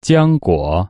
浆果。